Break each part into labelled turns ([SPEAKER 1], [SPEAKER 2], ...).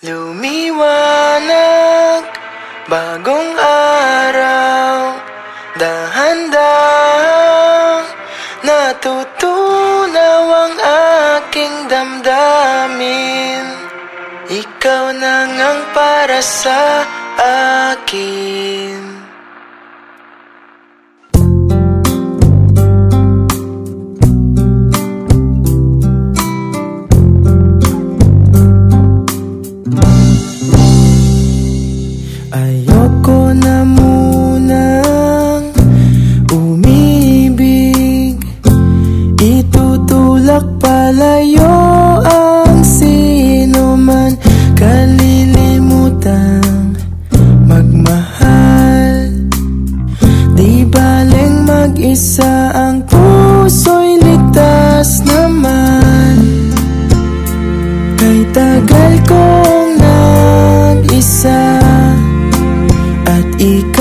[SPEAKER 1] Lumiwanag, bagong araw Dahan-dahang natutunaw ang aking damdamin. Ikaw na ngang para sa akin kitang magmahal. Di baling mag-isa ang puso'y ligtas naman. Kay tagal kong nag-isa at ikaw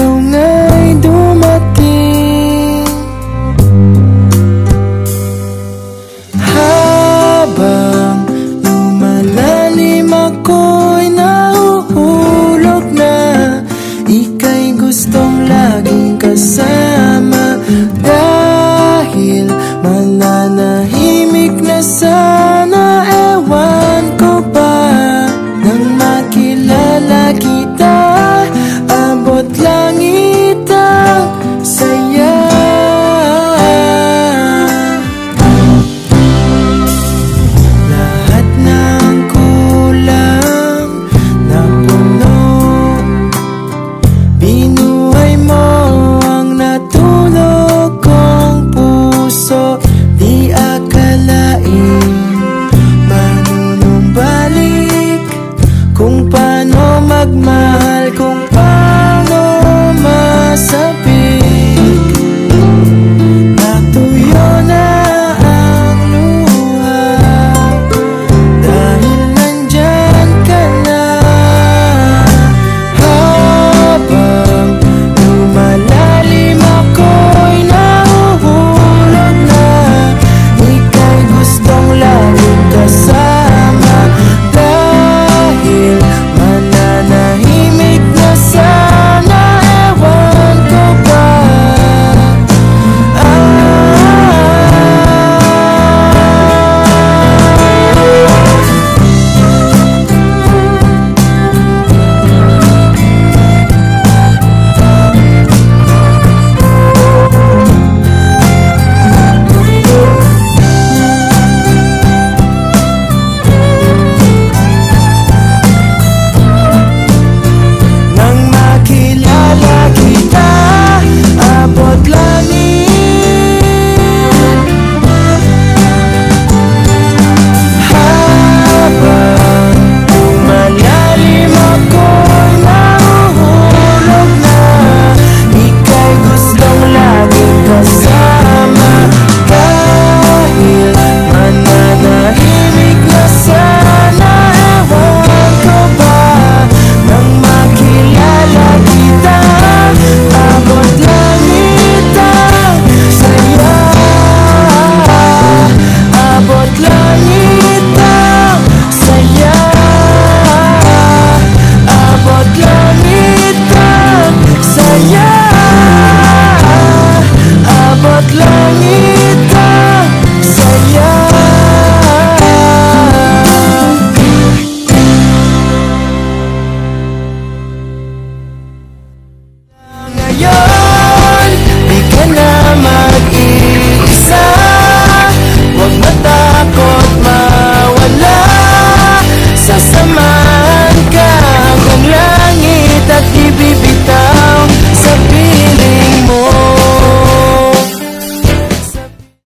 [SPEAKER 1] gustong laging kasama